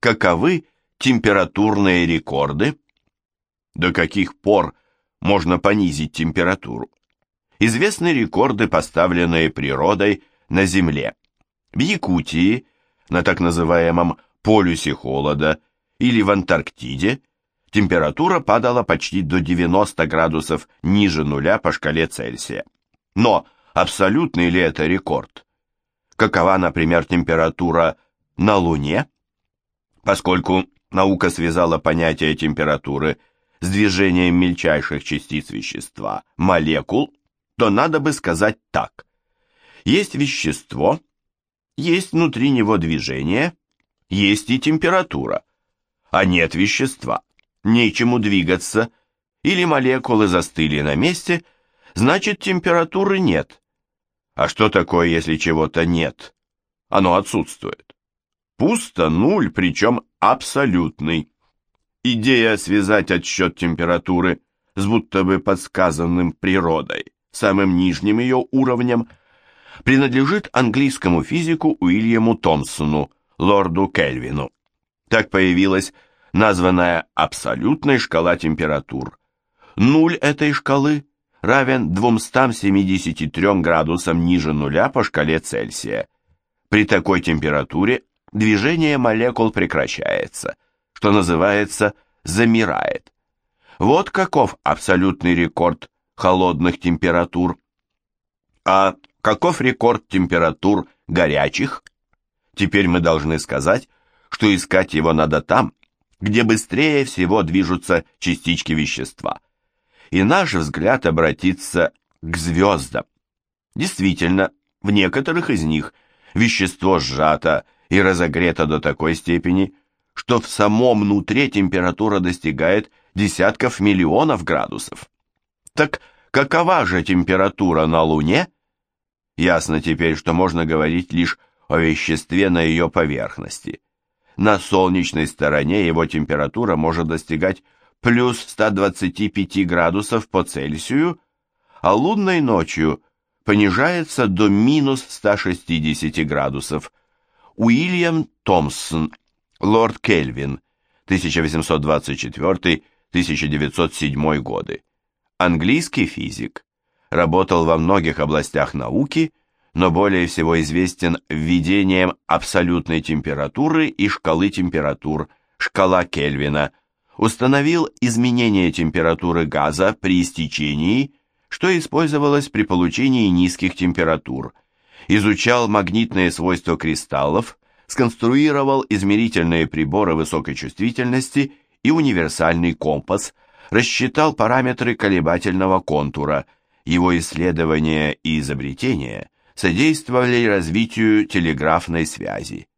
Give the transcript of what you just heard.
Каковы температурные рекорды? До каких пор можно понизить температуру? Известны рекорды, поставленные природой на Земле. В Якутии, на так называемом полюсе холода, или в Антарктиде, температура падала почти до 90 градусов ниже нуля по шкале Цельсия. Но абсолютный ли это рекорд? Какова, например, температура на Луне? Поскольку наука связала понятие температуры с движением мельчайших частиц вещества, молекул, то надо бы сказать так. Есть вещество, есть внутри него движение, есть и температура, а нет вещества, нечему двигаться, или молекулы застыли на месте, значит температуры нет. А что такое, если чего-то нет? Оно отсутствует. Пусто нуль, причем абсолютный. Идея связать отсчет температуры с будто бы подсказанным природой, самым нижним ее уровнем, принадлежит английскому физику Уильяму Томпсону, лорду Кельвину. Так появилась названная абсолютной шкала температур. Нуль этой шкалы равен 273 градусам ниже нуля по шкале Цельсия. При такой температуре движение молекул прекращается, что называется замирает. Вот каков абсолютный рекорд холодных температур. А каков рекорд температур горячих? Теперь мы должны сказать, что искать его надо там, где быстрее всего движутся частички вещества. И наш взгляд обратится к звездам. Действительно, в некоторых из них вещество сжато и разогрето до такой степени, что в самом внутри температура достигает десятков миллионов градусов. Так какова же температура на Луне? Ясно теперь, что можно говорить лишь о веществе на ее поверхности. На солнечной стороне его температура может достигать плюс 125 градусов по Цельсию, а лунной ночью понижается до минус 160 градусов. Уильям Томпсон, лорд Кельвин, 1824-1907 годы. Английский физик. Работал во многих областях науки, но более всего известен введением абсолютной температуры и шкалы температур, шкала Кельвина, установил изменение температуры газа при истечении, что использовалось при получении низких температур, изучал магнитные свойства кристаллов, сконструировал измерительные приборы высокой чувствительности и универсальный компас, рассчитал параметры колебательного контура, его исследования и изобретения содействовали развитию телеграфной связи.